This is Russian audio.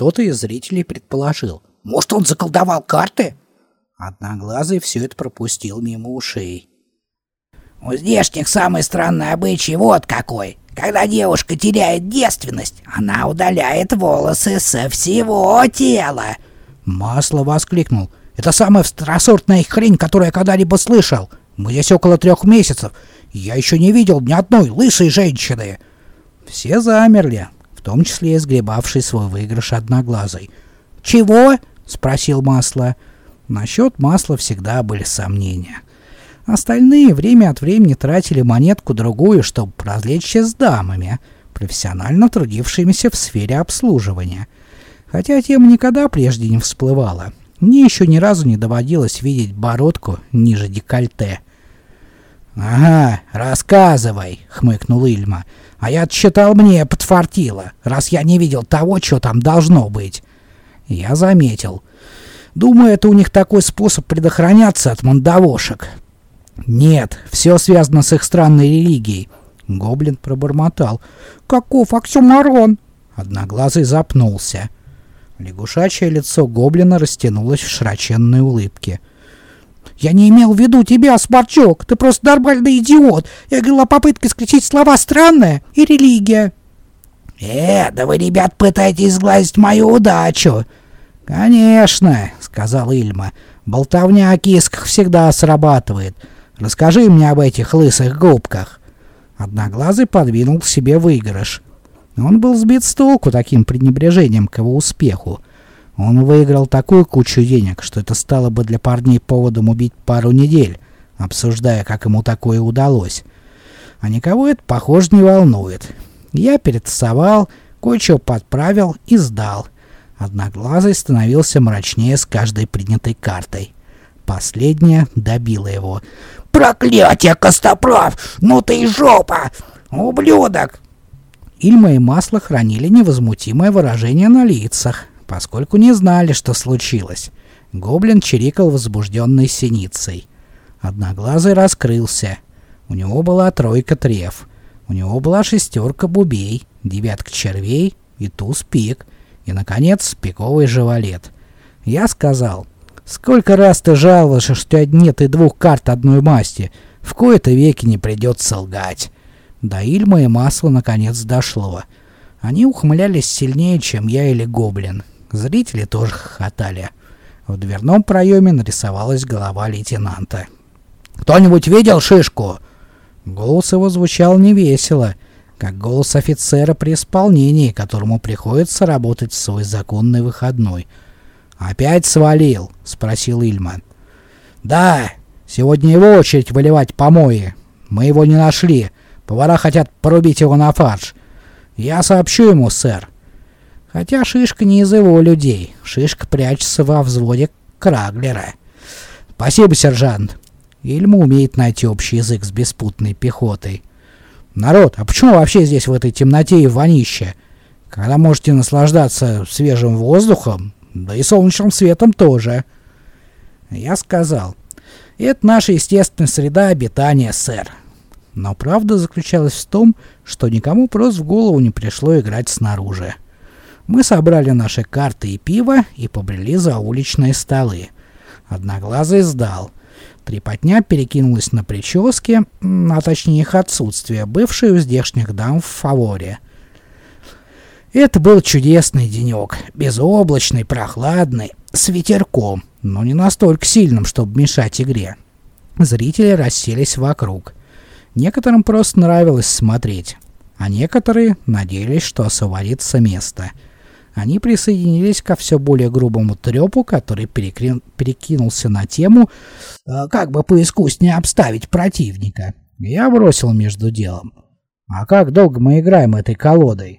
Кто-то из зрителей предположил. «Может, он заколдовал карты?» Одноглазый все это пропустил мимо ушей. «У здешних самый странный обычай вот какой. Когда девушка теряет девственность, она удаляет волосы со всего тела». Масло воскликнул. «Это самая второсортная хрень, которую я когда-либо слышал. Мы здесь около трех месяцев. Я еще не видел ни одной лысой женщины». Все замерли, в том числе сгребавший свой выигрыш одноглазый. «Чего?» — спросил Масло. Насчет масла всегда были сомнения. Остальные время от времени тратили монетку-другую, чтобы развлечься с дамами, профессионально трудившимися в сфере обслуживания. Хотя тема никогда прежде не всплывала. Мне еще ни разу не доводилось видеть бородку ниже декольте. «Ага, рассказывай», — хмыкнул Ильма. «А я отсчитал мне подфартило, раз я не видел того, что там должно быть». Я заметил. Думаю, это у них такой способ предохраняться от мандавошек. Нет, все связано с их странной религией. Гоблин пробормотал. «Каков оксюмарон?» Одноглазый запнулся. Лягушачье лицо гоблина растянулось в широченной улыбке. «Я не имел в виду тебя, Сморчок! Ты просто нормальный идиот! Я говорил о попытке исключить слова «странная» и «религия». «Э, да вы, ребят, пытаетесь сглазить мою удачу!» «Конечно!» — сказал Ильма. «Болтовня о кисках всегда срабатывает. Расскажи мне об этих лысых губках». Одноглазый подвинул к себе выигрыш. Он был сбит с толку таким пренебрежением к его успеху. Он выиграл такую кучу денег, что это стало бы для парней поводом убить пару недель, обсуждая, как ему такое удалось. А никого это, похоже, не волнует. Я перетасовал, кое-что подправил и сдал. Одноглазый становился мрачнее с каждой принятой картой. Последняя добила его. «Проклятие, Костоправ! Ну ты и жопа! Ублюдок!» Ильма и Масло хранили невозмутимое выражение на лицах, поскольку не знали, что случилось. Гоблин чирикал возбужденной синицей. Одноглазый раскрылся. У него была тройка треф. У него была шестерка бубей, девятка червей и туз пик. И, наконец, пиковый живолет. Я сказал, «Сколько раз ты жаловался, что у тебя нет и двух карт одной масти? В кои-то веки не придется лгать». До Ильма и масла наконец дошло. Они ухмылялись сильнее, чем я или Гоблин. Зрители тоже хохотали. В дверном проеме нарисовалась голова лейтенанта. «Кто-нибудь видел шишку?» Голос его звучал невесело, как голос офицера при исполнении, которому приходится работать в свой законный выходной. «Опять свалил?» — спросил Ильман. «Да, сегодня его очередь выливать помои. Мы его не нашли. Повара хотят порубить его на фарш. Я сообщу ему, сэр». Хотя Шишка не из его людей. Шишка прячется во взводе Краглера. «Спасибо, сержант». Ильма умеет найти общий язык с беспутной пехотой. «Народ, а почему вообще здесь в этой темноте и вонище? Когда можете наслаждаться свежим воздухом, да и солнечным светом тоже». Я сказал, «Это наша естественная среда обитания, сэр». Но правда заключалась в том, что никому просто в голову не пришло играть снаружи. Мы собрали наши карты и пиво и побрели за уличные столы. Одноглазый сдал. Трепотня перекинулась на прически, а точнее их отсутствие, бывшие у здешних дам в фаворе. Это был чудесный денек, безоблачный, прохладный, с ветерком, но не настолько сильным, чтобы мешать игре. Зрители расселись вокруг. Некоторым просто нравилось смотреть, а некоторые надеялись, что освободится место — они присоединились ко все более грубому трепу, который перекри... перекинулся на тему э, «Как бы поискуснее обставить противника». Я бросил между делом. «А как долго мы играем этой колодой?»